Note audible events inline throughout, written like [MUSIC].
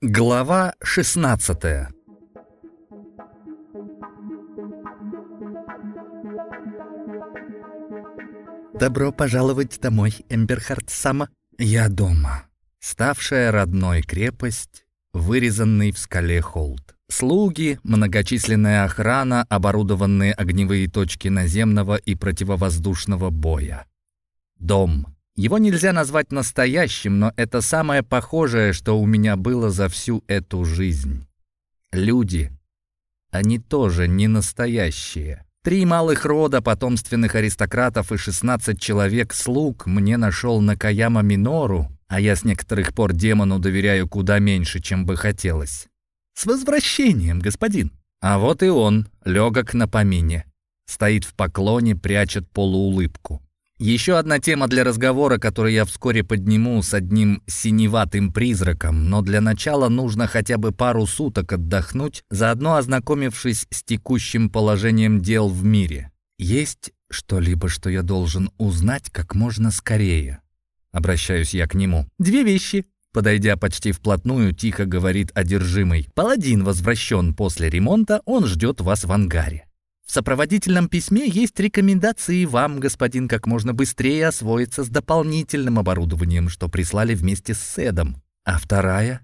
Глава 16 «Добро пожаловать домой, Эмберхард Сама. Я дома. Ставшая родной крепость, вырезанный в скале холд. Слуги, многочисленная охрана, оборудованные огневые точки наземного и противовоздушного боя. Дом. Его нельзя назвать настоящим, но это самое похожее, что у меня было за всю эту жизнь. Люди. Они тоже не настоящие. Три малых рода потомственных аристократов и 16 человек-слуг мне нашел на Каяма Минору, а я с некоторых пор демону доверяю куда меньше, чем бы хотелось. «С возвращением, господин!» А вот и он, легок на помине. Стоит в поклоне, прячет полуулыбку. Еще одна тема для разговора, которую я вскоре подниму с одним синеватым призраком, но для начала нужно хотя бы пару суток отдохнуть, заодно ознакомившись с текущим положением дел в мире. Есть что-либо, что я должен узнать как можно скорее? Обращаюсь я к нему. Две вещи. Подойдя почти вплотную, тихо говорит одержимый. Паладин возвращен после ремонта, он ждет вас в ангаре. В сопроводительном письме есть рекомендации вам, господин, как можно быстрее освоиться с дополнительным оборудованием, что прислали вместе с Седом. А вторая?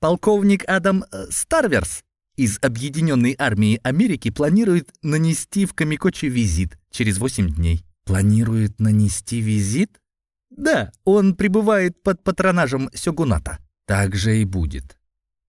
Полковник Адам э, Старверс из Объединенной армии Америки планирует нанести в Камикочи визит через 8 дней. Планирует нанести визит? Да, он пребывает под патронажем Сёгуната. Так же и будет.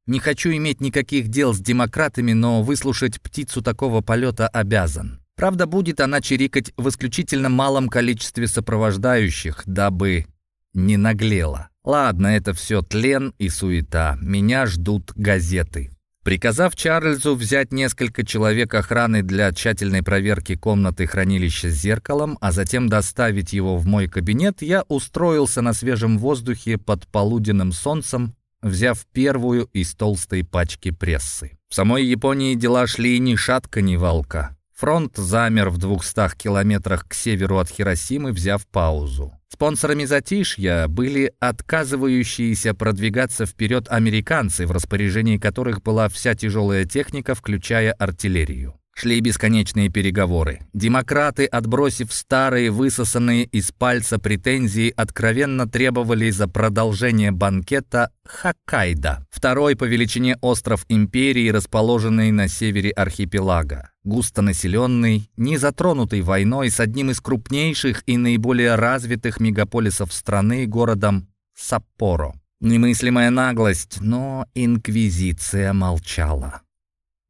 Не хочу иметь никаких дел с демократами, но выслушать птицу такого полета обязан. Правда, будет она чирикать в исключительно малом количестве сопровождающих, дабы не наглела. Ладно, это все тлен и суета. Меня ждут газеты. Приказав Чарльзу взять несколько человек охраны для тщательной проверки комнаты хранилища с зеркалом, а затем доставить его в мой кабинет, я устроился на свежем воздухе под полуденным солнцем взяв первую из толстой пачки прессы. В самой Японии дела шли ни шатка, ни валка. Фронт замер в 200 километрах к северу от Хиросимы, взяв паузу. Спонсорами затишья были отказывающиеся продвигаться вперед американцы, в распоряжении которых была вся тяжелая техника, включая артиллерию. Шли бесконечные переговоры. Демократы, отбросив старые, высосанные из пальца претензии, откровенно требовали за продолжение банкета Хоккайдо, второй по величине остров империи, расположенный на севере архипелага. Густонаселенный, не затронутый войной, с одним из крупнейших и наиболее развитых мегаполисов страны, городом Саппоро. Немыслимая наглость, но инквизиция молчала.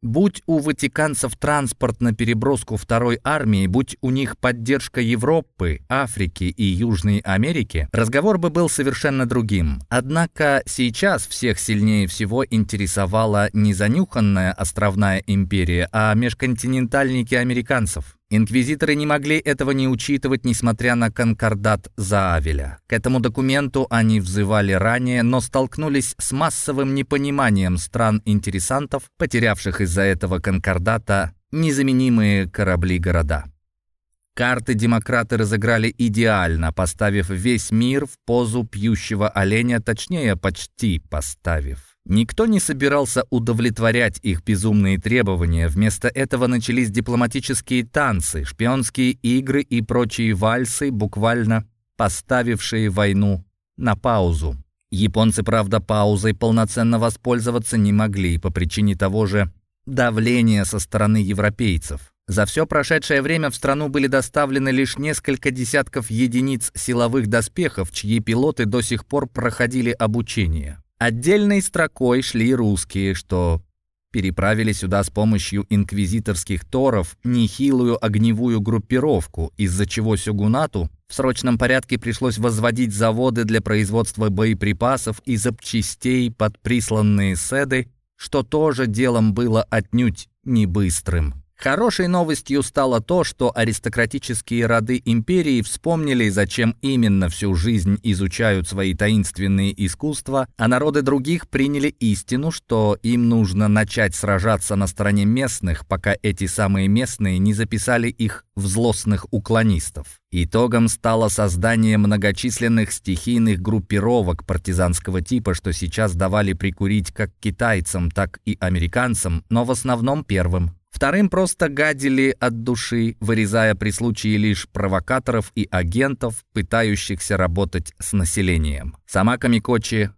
Будь у ватиканцев транспорт на переброску второй армии, будь у них поддержка Европы, Африки и Южной Америки, разговор бы был совершенно другим. Однако сейчас всех сильнее всего интересовала не занюханная островная империя, а межконтинентальники американцев. Инквизиторы не могли этого не учитывать, несмотря на конкордат Заавеля. К этому документу они взывали ранее, но столкнулись с массовым непониманием стран-интересантов, потерявших из-за этого конкордата незаменимые корабли-города. Карты демократы разыграли идеально, поставив весь мир в позу пьющего оленя, точнее, почти поставив. Никто не собирался удовлетворять их безумные требования, вместо этого начались дипломатические танцы, шпионские игры и прочие вальсы, буквально поставившие войну на паузу. Японцы, правда, паузой полноценно воспользоваться не могли по причине того же давления со стороны европейцев. За все прошедшее время в страну были доставлены лишь несколько десятков единиц силовых доспехов, чьи пилоты до сих пор проходили обучение. Отдельной строкой шли русские, что переправили сюда с помощью инквизиторских торов нехилую огневую группировку, из-за чего Сюгунату в срочном порядке пришлось возводить заводы для производства боеприпасов и запчастей под присланные седы, что тоже делом было отнюдь не быстрым. Хорошей новостью стало то, что аристократические роды империи вспомнили, зачем именно всю жизнь изучают свои таинственные искусства, а народы других приняли истину, что им нужно начать сражаться на стороне местных, пока эти самые местные не записали их в злостных уклонистов. Итогом стало создание многочисленных стихийных группировок партизанского типа, что сейчас давали прикурить как китайцам, так и американцам, но в основном первым. Вторым просто гадили от души, вырезая при случае лишь провокаторов и агентов, пытающихся работать с населением. Сама Камикочи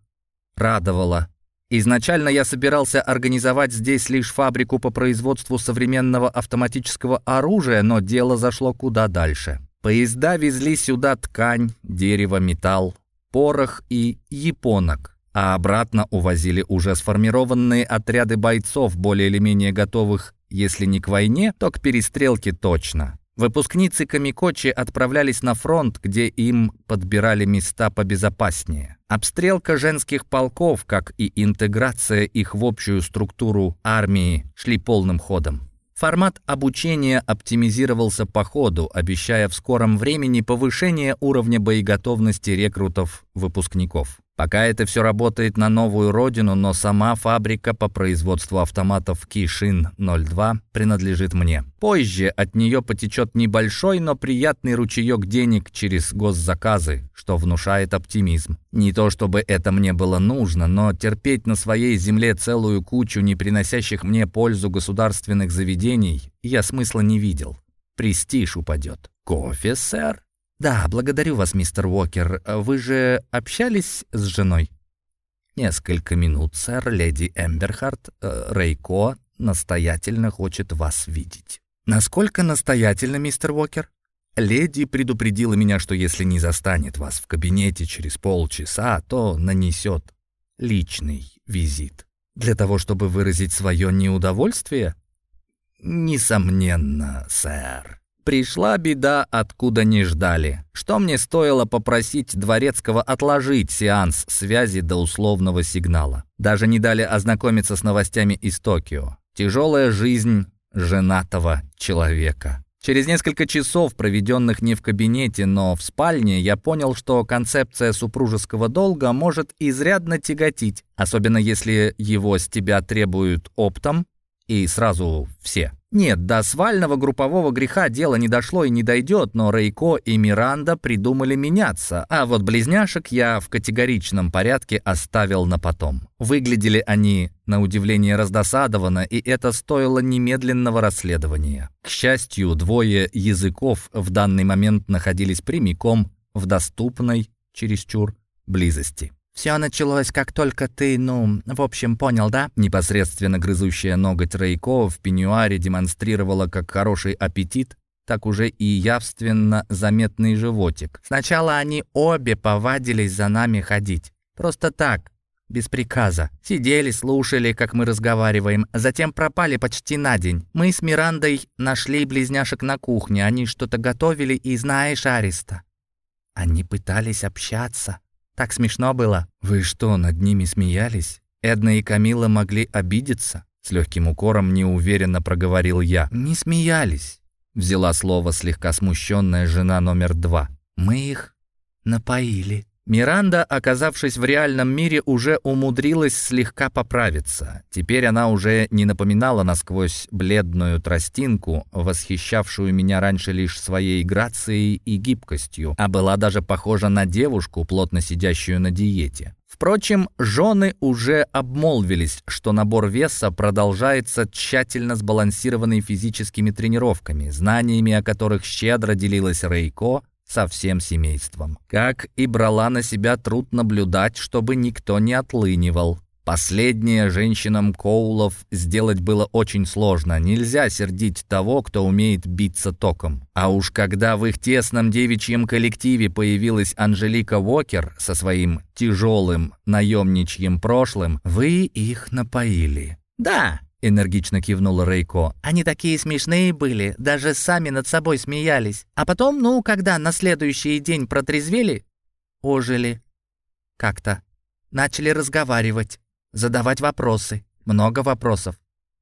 радовала. Изначально я собирался организовать здесь лишь фабрику по производству современного автоматического оружия, но дело зашло куда дальше. Поезда везли сюда ткань, дерево, металл, порох и японок, а обратно увозили уже сформированные отряды бойцов, более или менее готовых если не к войне, то к перестрелке точно. Выпускницы Камикочи отправлялись на фронт, где им подбирали места побезопаснее. Обстрелка женских полков, как и интеграция их в общую структуру армии, шли полным ходом. Формат обучения оптимизировался по ходу, обещая в скором времени повышение уровня боеготовности рекрутов-выпускников. Пока это все работает на новую родину, но сама фабрика по производству автоматов Кишин-02 принадлежит мне. Позже от нее потечет небольшой, но приятный ручеек денег через госзаказы, что внушает оптимизм. Не то чтобы это мне было нужно, но терпеть на своей земле целую кучу не приносящих мне пользу государственных заведений я смысла не видел. Престиж упадет. «Кофе, сэр?» «Да, благодарю вас, мистер Уокер. Вы же общались с женой?» «Несколько минут, сэр. Леди Эмберхарт, э, Рейко настоятельно хочет вас видеть». «Насколько настоятельно, мистер Уокер?» «Леди предупредила меня, что если не застанет вас в кабинете через полчаса, то нанесет личный визит. Для того, чтобы выразить свое неудовольствие?» «Несомненно, сэр». Пришла беда, откуда не ждали. Что мне стоило попросить Дворецкого отложить сеанс связи до условного сигнала. Даже не дали ознакомиться с новостями из Токио. Тяжелая жизнь женатого человека. Через несколько часов, проведенных не в кабинете, но в спальне, я понял, что концепция супружеского долга может изрядно тяготить, особенно если его с тебя требуют оптом и сразу все. Нет, до свального группового греха дело не дошло и не дойдет, но Рейко и Миранда придумали меняться, а вот близняшек я в категоричном порядке оставил на потом. Выглядели они, на удивление, раздосадованно, и это стоило немедленного расследования. К счастью, двое языков в данный момент находились прямиком в доступной, чересчур, близости. «Все началось, как только ты, ну, в общем, понял, да?» Непосредственно грызущая ноготь Рейко в пеньюаре демонстрировала как хороший аппетит, так уже и явственно заметный животик. «Сначала они обе повадились за нами ходить. Просто так, без приказа. Сидели, слушали, как мы разговариваем, затем пропали почти на день. Мы с Мирандой нашли близняшек на кухне, они что-то готовили, и знаешь, Ариста, они пытались общаться». Так смешно было. Вы что, над ними смеялись? Эдна и Камила могли обидеться? С легким укором неуверенно проговорил я. Не смеялись. Взяла слово слегка смущенная жена номер два. Мы их напоили. Миранда, оказавшись в реальном мире, уже умудрилась слегка поправиться. Теперь она уже не напоминала насквозь бледную тростинку, восхищавшую меня раньше лишь своей грацией и гибкостью, а была даже похожа на девушку, плотно сидящую на диете. Впрочем, жены уже обмолвились, что набор веса продолжается тщательно сбалансированной физическими тренировками, знаниями о которых щедро делилась Рейко, со всем семейством. Как и брала на себя труд наблюдать, чтобы никто не отлынивал. Последнее женщинам Коулов сделать было очень сложно. Нельзя сердить того, кто умеет биться током. А уж когда в их тесном девичьем коллективе появилась Анжелика Уокер со своим тяжелым наемничьим прошлым, вы их напоили. «Да, — энергично кивнула Рейко. «Они такие смешные были, даже сами над собой смеялись. А потом, ну, когда на следующий день протрезвели, ожили. Как-то. Начали разговаривать, задавать вопросы. Много вопросов.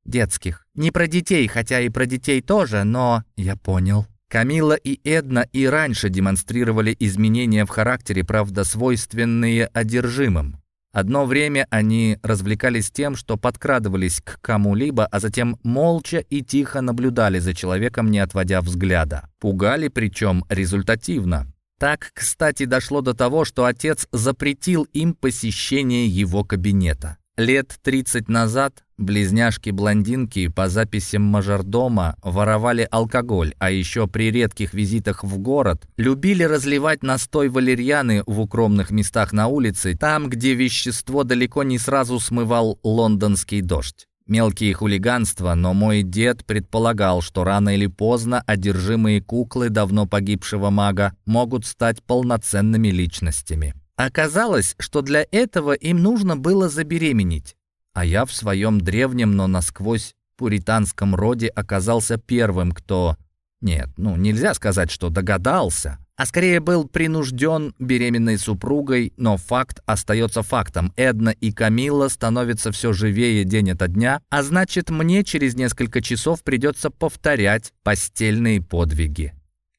детских. Не про детей, хотя и про детей тоже, но... Я понял. Камила и Эдна и раньше демонстрировали изменения в характере, правда, свойственные одержимым. Одно время они развлекались тем, что подкрадывались к кому-либо, а затем молча и тихо наблюдали за человеком, не отводя взгляда. Пугали, причем результативно. Так, кстати, дошло до того, что отец запретил им посещение его кабинета. Лет 30 назад близняшки-блондинки по записям мажордома воровали алкоголь, а еще при редких визитах в город любили разливать настой валерьяны в укромных местах на улице, там, где вещество далеко не сразу смывал лондонский дождь. Мелкие хулиганства, но мой дед предполагал, что рано или поздно одержимые куклы давно погибшего мага могут стать полноценными личностями. Оказалось, что для этого им нужно было забеременеть. А я в своем древнем, но насквозь пуританском роде оказался первым, кто... Нет, ну нельзя сказать, что догадался, а скорее был принужден беременной супругой, но факт остается фактом. Эдна и Камила становятся все живее день ото дня, а значит, мне через несколько часов придется повторять постельные подвиги.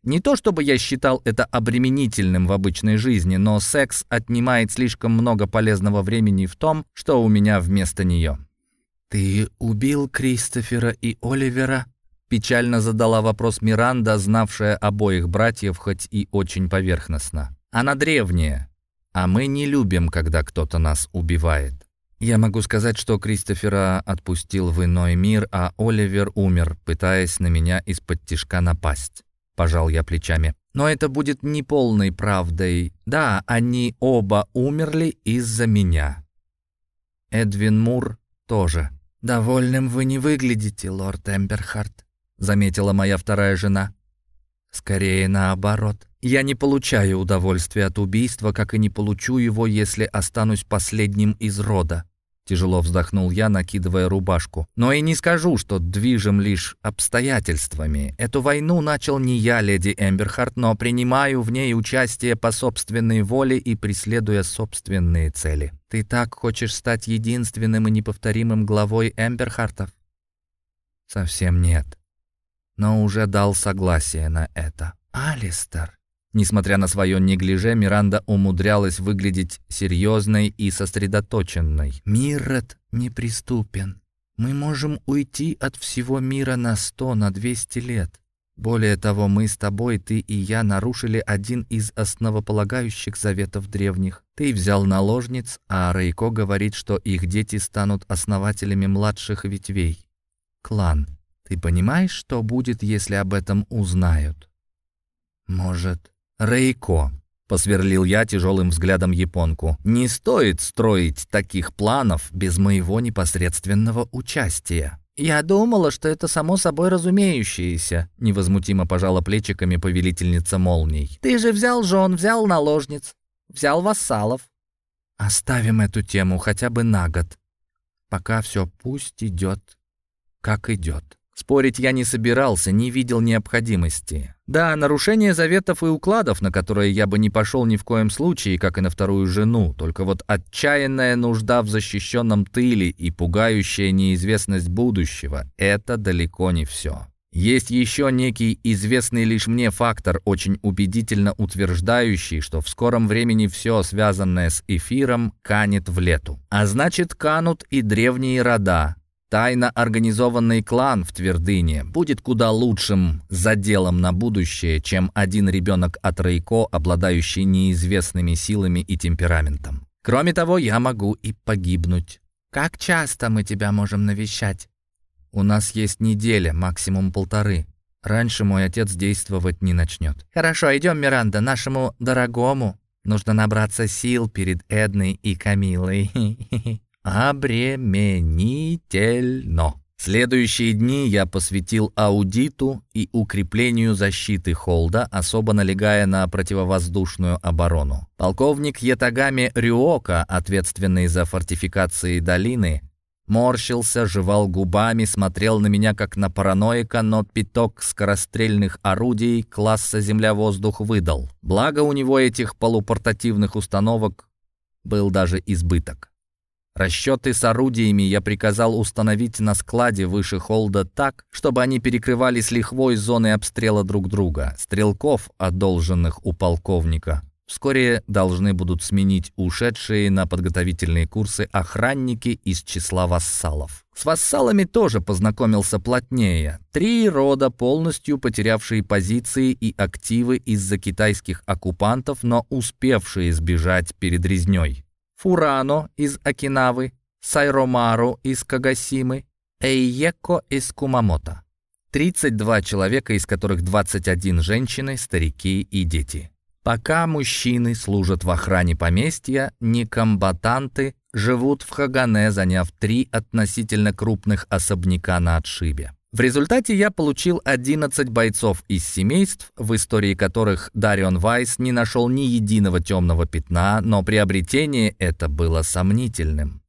Не то чтобы я считал это обременительным в обычной жизни, но секс отнимает слишком много полезного времени в том, что у меня вместо нее. «Ты убил Кристофера и Оливера?» Печально задала вопрос Миранда, знавшая обоих братьев, хоть и очень поверхностно. «Она древняя, а мы не любим, когда кто-то нас убивает. Я могу сказать, что Кристофера отпустил в иной мир, а Оливер умер, пытаясь на меня из-под тишка напасть пожал я плечами. Но это будет неполной правдой. Да, они оба умерли из-за меня. Эдвин Мур тоже. «Довольным вы не выглядите, лорд Эмберхарт», — заметила моя вторая жена. «Скорее наоборот. Я не получаю удовольствия от убийства, как и не получу его, если останусь последним из рода. Тяжело вздохнул я, накидывая рубашку. Но и не скажу, что движем лишь обстоятельствами. Эту войну начал не я, леди Эмберхарт, но принимаю в ней участие по собственной воле и преследуя собственные цели. Ты так хочешь стать единственным и неповторимым главой Эмберхартов? Совсем нет. Но уже дал согласие на это. Алистер, Несмотря на свое неглиже, Миранда умудрялась выглядеть серьезной и сосредоточенной. «Миррет неприступен. Мы можем уйти от всего мира на сто, на двести лет. Более того, мы с тобой, ты и я, нарушили один из основополагающих заветов древних. Ты взял наложниц, а Рейко говорит, что их дети станут основателями младших ветвей. Клан. Ты понимаешь, что будет, если об этом узнают? Может, «Рейко», — посверлил я тяжелым взглядом японку, «не стоит строить таких планов без моего непосредственного участия». «Я думала, что это само собой разумеющееся», — невозмутимо пожала плечиками повелительница молний. «Ты же взял жен, взял наложниц, взял вассалов». «Оставим эту тему хотя бы на год. Пока все пусть идет, как идет». Спорить я не собирался, не видел необходимости. Да, нарушение заветов и укладов, на которые я бы не пошел ни в коем случае, как и на вторую жену, только вот отчаянная нужда в защищенном тыле и пугающая неизвестность будущего — это далеко не все. Есть еще некий известный лишь мне фактор, очень убедительно утверждающий, что в скором времени все, связанное с эфиром, канет в лету. А значит, канут и древние рода, Тайно организованный клан в Твердыне будет куда лучшим заделом на будущее, чем один ребенок от Рейко, обладающий неизвестными силами и темпераментом. Кроме того, я могу и погибнуть. Как часто мы тебя можем навещать? У нас есть неделя, максимум полторы. Раньше мой отец действовать не начнет. Хорошо, идем, Миранда, нашему дорогому. Нужно набраться сил перед Эдной и Камилой. [LAUGHS] обременительно. Следующие дни я посвятил аудиту и укреплению защиты Холда, особо налегая на противовоздушную оборону. Полковник Ятагами Рюока, ответственный за фортификации долины, морщился, жевал губами, смотрел на меня как на параноика, но пяток скорострельных орудий класса «Земля-воздух» выдал. Благо у него этих полупортативных установок был даже избыток. Расчеты с орудиями я приказал установить на складе выше холда так, чтобы они перекрывали с лихвой зоны обстрела друг друга. Стрелков, одолженных у полковника, вскоре должны будут сменить ушедшие на подготовительные курсы охранники из числа вассалов. С вассалами тоже познакомился плотнее. Три рода, полностью потерявшие позиции и активы из-за китайских оккупантов, но успевшие сбежать перед резней. Фурано из Окинавы, Сайромару из Кагасимы, Эйеко из Кумамото. 32 человека, из которых 21 женщины, старики и дети. Пока мужчины служат в охране поместья, некомбатанты живут в Хагане, заняв три относительно крупных особняка на отшибе. В результате я получил 11 бойцов из семейств, в истории которых Дарион Вайс не нашел ни единого темного пятна, но приобретение это было сомнительным.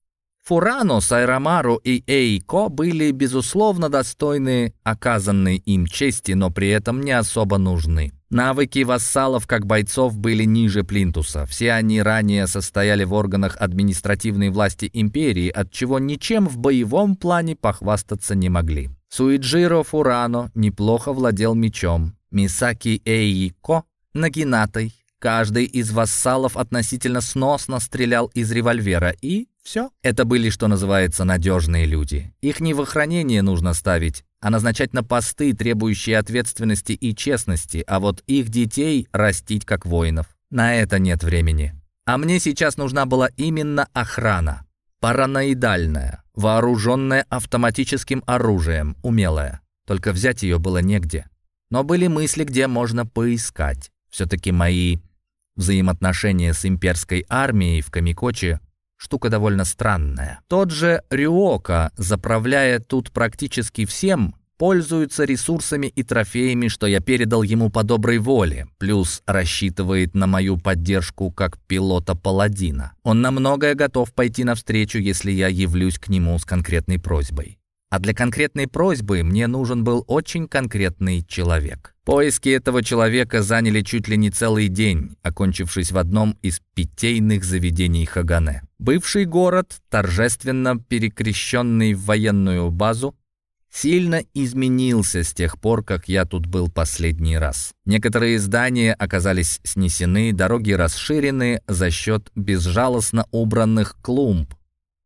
Фурано, Сайрамару и Эйко были, безусловно, достойны оказанной им чести, но при этом не особо нужны. Навыки вассалов как бойцов были ниже Плинтуса. Все они ранее состояли в органах административной власти империи, от чего ничем в боевом плане похвастаться не могли. Суиджиро Фурано неплохо владел мечом. Мисаки Эйко — нагинатой. Каждый из вассалов относительно сносно стрелял из револьвера. И все. Это были, что называется, надежные люди. Их не в охранение нужно ставить, а назначать на посты, требующие ответственности и честности, а вот их детей растить как воинов. На это нет времени. А мне сейчас нужна была именно охрана. Параноидальная, вооруженная автоматическим оружием, умелая. Только взять ее было негде. Но были мысли, где можно поискать. Все-таки мои взаимоотношения с имперской армией в Камикоче штука довольно странная. Тот же Рюока, заправляя тут практически всем, пользуется ресурсами и трофеями, что я передал ему по доброй воле, плюс рассчитывает на мою поддержку как пилота-паладина. Он на многое готов пойти навстречу, если я явлюсь к нему с конкретной просьбой. А для конкретной просьбы мне нужен был очень конкретный человек. Поиски этого человека заняли чуть ли не целый день, окончившись в одном из питейных заведений Хагане. Бывший город, торжественно перекрещенный в военную базу, сильно изменился с тех пор, как я тут был последний раз. Некоторые здания оказались снесены, дороги расширены за счет безжалостно убранных клумб,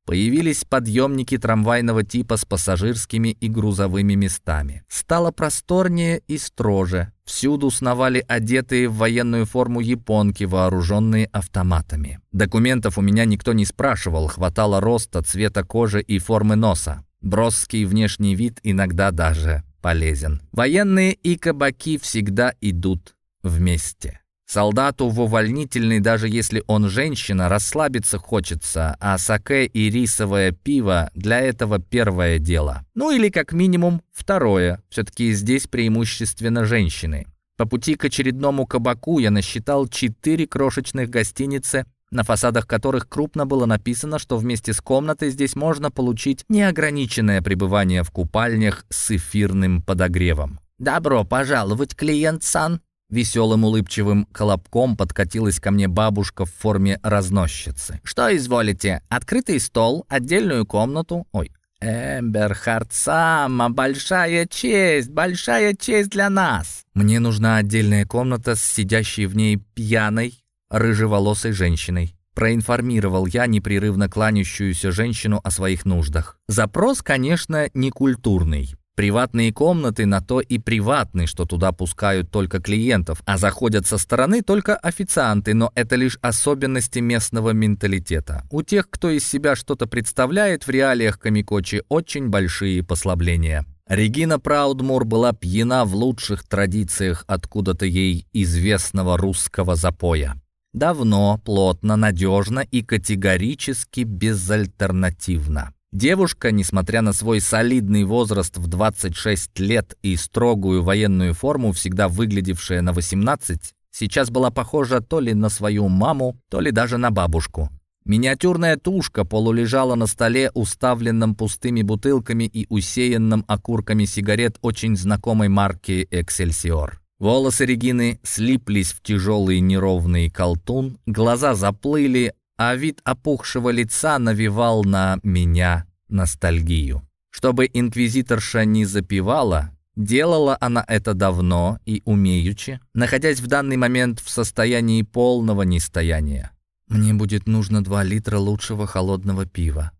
Появились подъемники трамвайного типа с пассажирскими и грузовыми местами. Стало просторнее и строже. Всюду сновали одетые в военную форму японки, вооруженные автоматами. Документов у меня никто не спрашивал, хватало роста, цвета кожи и формы носа. Броский внешний вид иногда даже полезен. Военные и кабаки всегда идут вместе. Солдату в увольнительный, даже если он женщина, расслабиться хочется, а саке и рисовое пиво для этого первое дело. Ну или как минимум второе, все-таки здесь преимущественно женщины. По пути к очередному кабаку я насчитал четыре крошечных гостиницы, на фасадах которых крупно было написано, что вместе с комнатой здесь можно получить неограниченное пребывание в купальнях с эфирным подогревом. «Добро пожаловать, клиент Сан!» Веселым улыбчивым колобком подкатилась ко мне бабушка в форме разносчицы. «Что изволите? Открытый стол, отдельную комнату?» «Ой, Эмберхард Сама, большая честь, большая честь для нас!» «Мне нужна отдельная комната с сидящей в ней пьяной, рыжеволосой женщиной». Проинформировал я непрерывно кланящуюся женщину о своих нуждах. Запрос, конечно, не культурный. Приватные комнаты на то и приватны, что туда пускают только клиентов, а заходят со стороны только официанты, но это лишь особенности местного менталитета. У тех, кто из себя что-то представляет, в реалиях Камикочи очень большие послабления. Регина Праудмур была пьяна в лучших традициях откуда-то ей известного русского запоя. Давно, плотно, надежно и категорически безальтернативно. Девушка, несмотря на свой солидный возраст в 26 лет и строгую военную форму, всегда выглядевшая на 18, сейчас была похожа то ли на свою маму, то ли даже на бабушку. Миниатюрная тушка полулежала на столе, уставленном пустыми бутылками и усеянном окурками сигарет очень знакомой марки «Эксельсиор». Волосы Регины слиплись в тяжелый неровный колтун, глаза заплыли, а вид опухшего лица навевал на меня ностальгию. Чтобы инквизиторша не запевала, делала она это давно и умеючи, находясь в данный момент в состоянии полного нестояния. «Мне будет нужно два литра лучшего холодного пива»,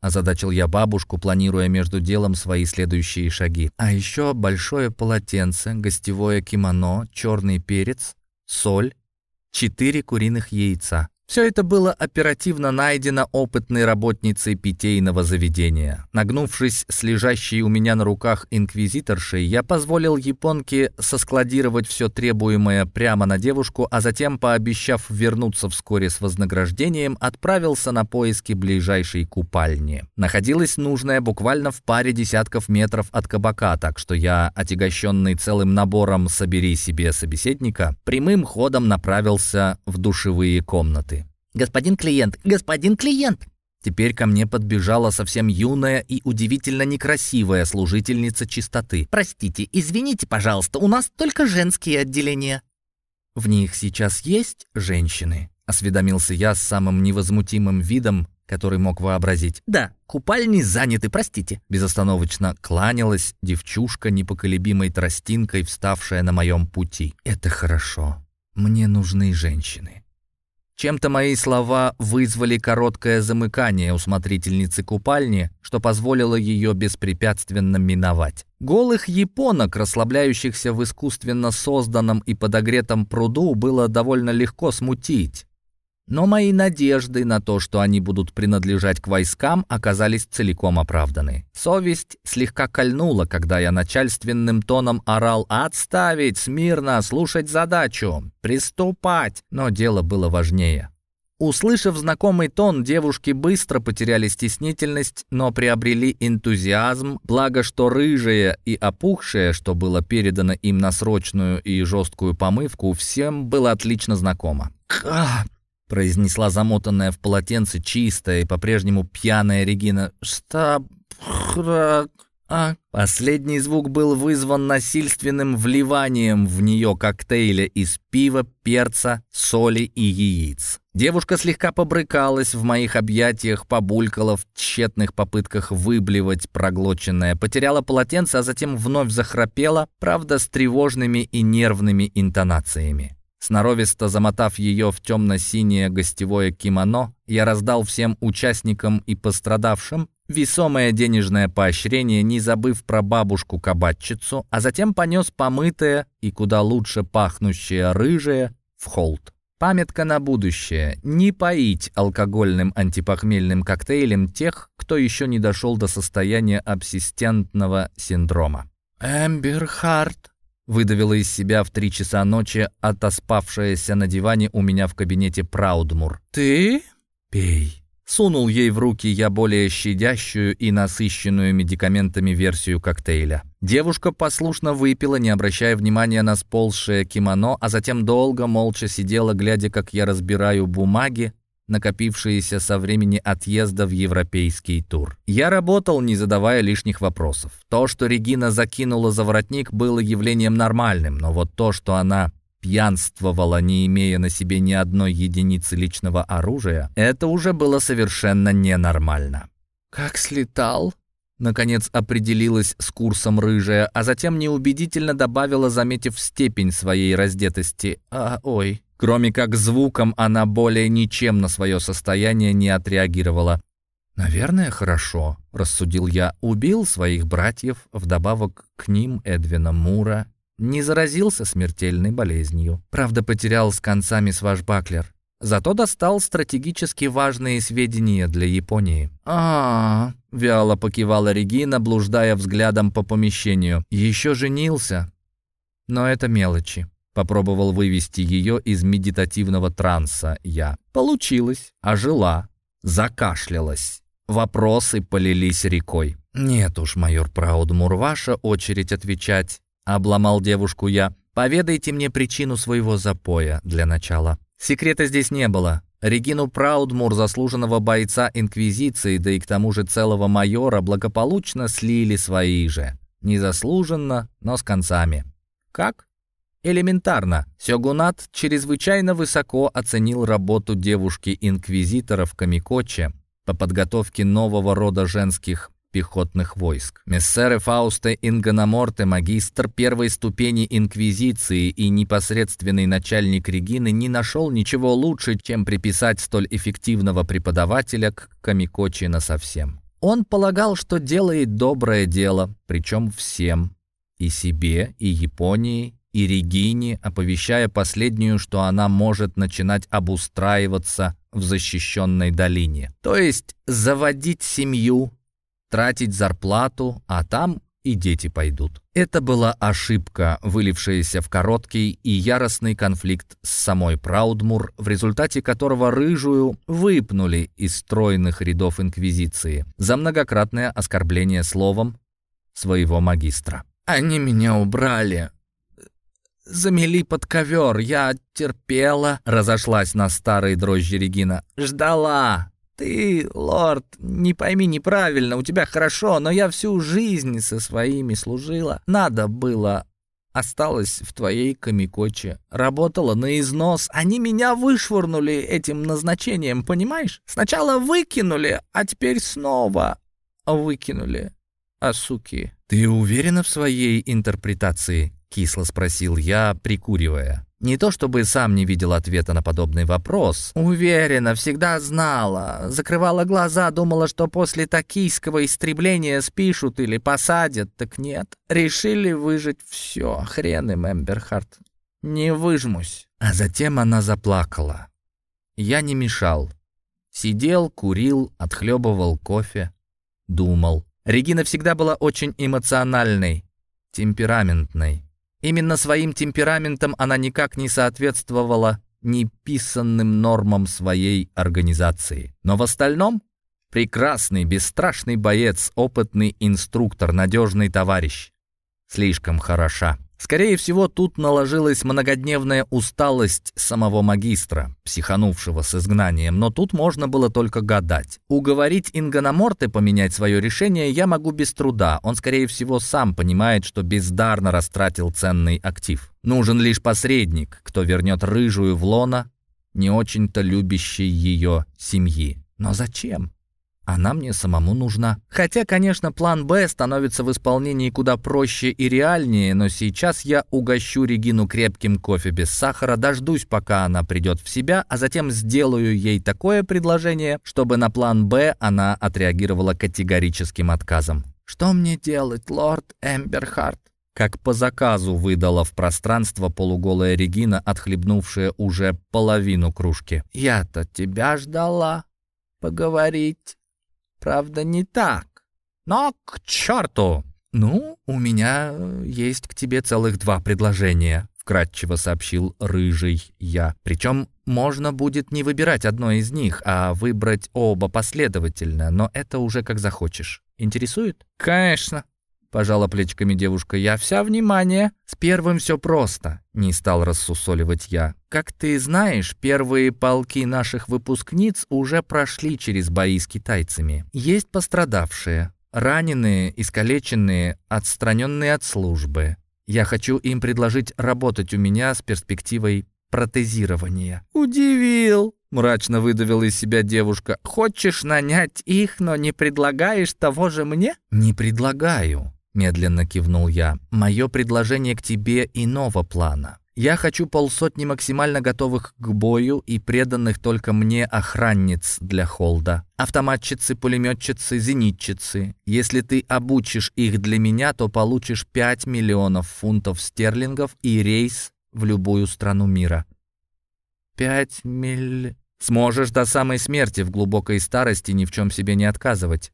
Озадачил я бабушку, планируя между делом свои следующие шаги. А еще большое полотенце, гостевое кимоно, черный перец, соль, четыре куриных яйца. Все это было оперативно найдено опытной работницей питейного заведения. Нагнувшись с лежащей у меня на руках инквизиторшей, я позволил японке соскладировать все требуемое прямо на девушку, а затем, пообещав вернуться вскоре с вознаграждением, отправился на поиски ближайшей купальни. Находилась нужная буквально в паре десятков метров от кабака, так что я, отягощенный целым набором «собери себе собеседника», прямым ходом направился в душевые комнаты. «Господин клиент! Господин клиент!» Теперь ко мне подбежала совсем юная и удивительно некрасивая служительница чистоты. «Простите, извините, пожалуйста, у нас только женские отделения». «В них сейчас есть женщины?» — осведомился я с самым невозмутимым видом, который мог вообразить. «Да, купальни заняты, простите». Безостановочно кланялась девчушка непоколебимой тростинкой, вставшая на моем пути. «Это хорошо. Мне нужны женщины». Чем-то мои слова вызвали короткое замыкание у смотрительницы купальни, что позволило ее беспрепятственно миновать. Голых японок, расслабляющихся в искусственно созданном и подогретом пруду, было довольно легко смутить. Но мои надежды на то, что они будут принадлежать к войскам, оказались целиком оправданы. Совесть слегка кольнула, когда я начальственным тоном орал «Отставить! Смирно! Слушать задачу! Приступать!» Но дело было важнее. Услышав знакомый тон, девушки быстро потеряли стеснительность, но приобрели энтузиазм, благо что рыжее и опухшее, что было передано им на срочную и жесткую помывку, всем было отлично знакомо произнесла замотанная в полотенце чистая и по-прежнему пьяная Регина. «Штаб... А. Последний звук был вызван насильственным вливанием в нее коктейля из пива, перца, соли и яиц. Девушка слегка побрыкалась в моих объятиях, побулькала в тщетных попытках выблевать проглоченное, потеряла полотенце, а затем вновь захрапела, правда, с тревожными и нервными интонациями. Сноровисто замотав ее в темно-синее гостевое кимоно, я раздал всем участникам и пострадавшим весомое денежное поощрение, не забыв про бабушку-кабатчицу, а затем понес помытое и куда лучше пахнущее рыжее в холд. Памятка на будущее – не поить алкогольным антипохмельным коктейлем тех, кто еще не дошел до состояния абсистентного синдрома. «Эмберхарт», Выдавила из себя в три часа ночи отоспавшаяся на диване у меня в кабинете Праудмур. «Ты? Пей». Сунул ей в руки я более щадящую и насыщенную медикаментами версию коктейля. Девушка послушно выпила, не обращая внимания на сползшее кимоно, а затем долго молча сидела, глядя, как я разбираю бумаги, накопившиеся со времени отъезда в европейский тур. Я работал, не задавая лишних вопросов. То, что Регина закинула за воротник, было явлением нормальным, но вот то, что она пьянствовала, не имея на себе ни одной единицы личного оружия, это уже было совершенно ненормально. «Как слетал?» Наконец определилась с курсом рыжая, а затем неубедительно добавила, заметив степень своей раздетости. «А, ой, Кроме как звуком, она более ничем на свое состояние не отреагировала. «Наверное, хорошо», — рассудил я. «Убил своих братьев, вдобавок к ним Эдвина Мура, не заразился смертельной болезнью. Правда, потерял с концами свашбаклер. Зато достал стратегически важные сведения для Японии. а, -а, -а вяло покивала Регина, блуждая взглядом по помещению. «Еще женился. Но это мелочи. Попробовал вывести ее из медитативного транса я. Получилось. Ожила. Закашлялась. Вопросы полились рекой. «Нет уж, майор Праудмур, ваша очередь отвечать», — обломал девушку я. «Поведайте мне причину своего запоя для начала». Секрета здесь не было. Регину Праудмур, заслуженного бойца Инквизиции, да и к тому же целого майора, благополучно слили свои же. Незаслуженно, но с концами. Как? Элементарно. Сёгунат чрезвычайно высоко оценил работу девушки-инквизитора в Камикоче по подготовке нового рода женских пехотных войск. Мессеры Фаусте Ингономорте, магистр первой ступени Инквизиции и непосредственный начальник Регины не нашел ничего лучше, чем приписать столь эффективного преподавателя к Камикочи насовсем. Он полагал, что делает доброе дело, причем всем, и себе, и Японии, и Регине, оповещая последнюю, что она может начинать обустраиваться в защищенной долине. То есть заводить семью, тратить зарплату, а там и дети пойдут. Это была ошибка, вылившаяся в короткий и яростный конфликт с самой Праудмур, в результате которого рыжую выпнули из стройных рядов Инквизиции за многократное оскорбление словом своего магистра. «Они меня убрали», замели под ковер. Я терпела, разошлась на старые дрожжи Регина. Ждала. Ты, лорд, не пойми неправильно, у тебя хорошо, но я всю жизнь со своими служила. Надо было осталась в твоей камикоче. Работала на износ. Они меня вышвырнули этим назначением, понимаешь? Сначала выкинули, а теперь снова выкинули. А суки. Ты уверена в своей интерпретации? Кисло спросил я, прикуривая. Не то чтобы сам не видел ответа на подобный вопрос. Уверена, всегда знала. Закрывала глаза, думала, что после токийского истребления спишут или посадят. Так нет. Решили выжить все. Хрен им, Эмберхарт. Не выжмусь. А затем она заплакала. Я не мешал. Сидел, курил, отхлебывал кофе. Думал. Регина всегда была очень эмоциональной, темпераментной. Именно своим темпераментом она никак не соответствовала неписанным нормам своей организации. Но в остальном прекрасный, бесстрашный боец, опытный инструктор, надежный товарищ. Слишком хороша. Скорее всего, тут наложилась многодневная усталость самого магистра, психанувшего с изгнанием, но тут можно было только гадать. Уговорить Ингономорте поменять свое решение я могу без труда. Он, скорее всего, сам понимает, что бездарно растратил ценный актив. Нужен лишь посредник, кто вернет рыжую в лона, не очень-то любящей ее семьи. Но зачем? Она мне самому нужна. Хотя, конечно, план «Б» становится в исполнении куда проще и реальнее, но сейчас я угощу Регину крепким кофе без сахара, дождусь, пока она придет в себя, а затем сделаю ей такое предложение, чтобы на план «Б» она отреагировала категорическим отказом. «Что мне делать, лорд Эмберхарт?» Как по заказу выдала в пространство полуголая Регина, отхлебнувшая уже половину кружки. «Я-то тебя ждала поговорить». Правда, не так. Но к черту! Ну, у меня есть к тебе целых два предложения, вкратчиво сообщил рыжий я. Причем можно будет не выбирать одно из них, а выбрать оба последовательно, но это уже как захочешь. Интересует? Конечно. Пожала плечиками девушка. «Я вся внимание. С первым все просто», — не стал рассусоливать я. «Как ты знаешь, первые полки наших выпускниц уже прошли через бои с китайцами. Есть пострадавшие, раненые, искалеченные, отстраненные от службы. Я хочу им предложить работать у меня с перспективой протезирования». «Удивил», — мрачно выдавила из себя девушка. «Хочешь нанять их, но не предлагаешь того же мне?» «Не предлагаю. Медленно кивнул я. «Мое предложение к тебе иного плана. Я хочу полсотни максимально готовых к бою и преданных только мне охранниц для холда. Автоматчицы, пулеметчицы, зенитчицы. Если ты обучишь их для меня, то получишь 5 миллионов фунтов стерлингов и рейс в любую страну мира». «Пять миль...» «Сможешь до самой смерти в глубокой старости ни в чем себе не отказывать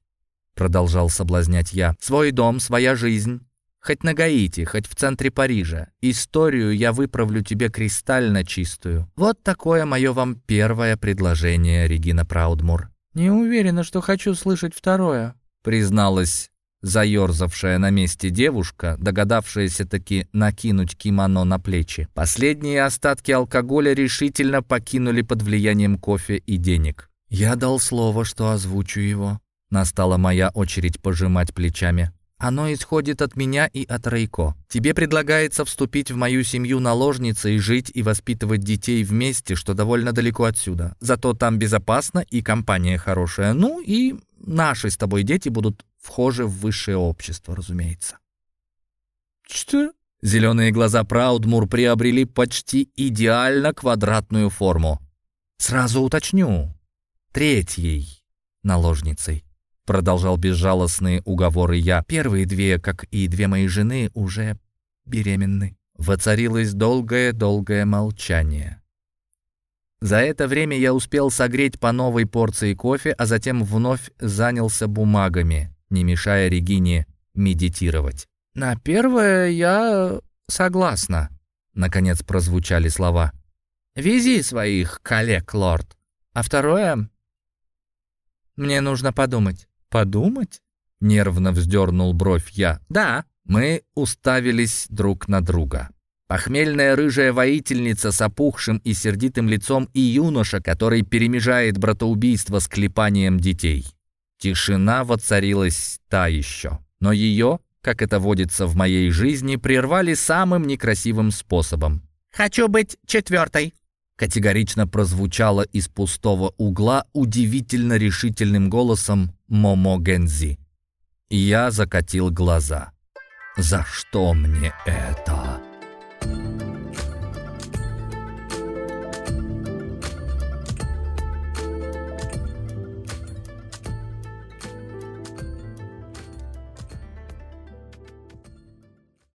продолжал соблазнять я. «Свой дом, своя жизнь. Хоть на Гаити, хоть в центре Парижа. Историю я выправлю тебе кристально чистую. Вот такое мое вам первое предложение, Регина Праудмур». «Не уверена, что хочу слышать второе», — призналась заерзавшая на месте девушка, догадавшаяся таки накинуть кимоно на плечи. Последние остатки алкоголя решительно покинули под влиянием кофе и денег. «Я дал слово, что озвучу его», Настала моя очередь пожимать плечами. Оно исходит от меня и от Рейко. Тебе предлагается вступить в мою семью наложницей, жить и воспитывать детей вместе, что довольно далеко отсюда. Зато там безопасно и компания хорошая. Ну и наши с тобой дети будут вхожи в высшее общество, разумеется. Что? Зеленые глаза Праудмур приобрели почти идеально квадратную форму. Сразу уточню. Третьей наложницей. Продолжал безжалостные уговоры я. Первые две, как и две мои жены, уже беременны. Воцарилось долгое-долгое молчание. За это время я успел согреть по новой порции кофе, а затем вновь занялся бумагами, не мешая Регине медитировать. «На первое я согласна», — наконец прозвучали слова. «Вези своих коллег, лорд. А второе... Мне нужно подумать». «Подумать?» — нервно вздернул бровь я. «Да». Мы уставились друг на друга. Похмельная рыжая воительница с опухшим и сердитым лицом и юноша, который перемежает братоубийство с клепанием детей. Тишина воцарилась та еще. Но ее, как это водится в моей жизни, прервали самым некрасивым способом. «Хочу быть четвертой», категорично прозвучало из пустого угла удивительно решительным голосом Момо Гензи. Я закатил глаза. «За что мне это?»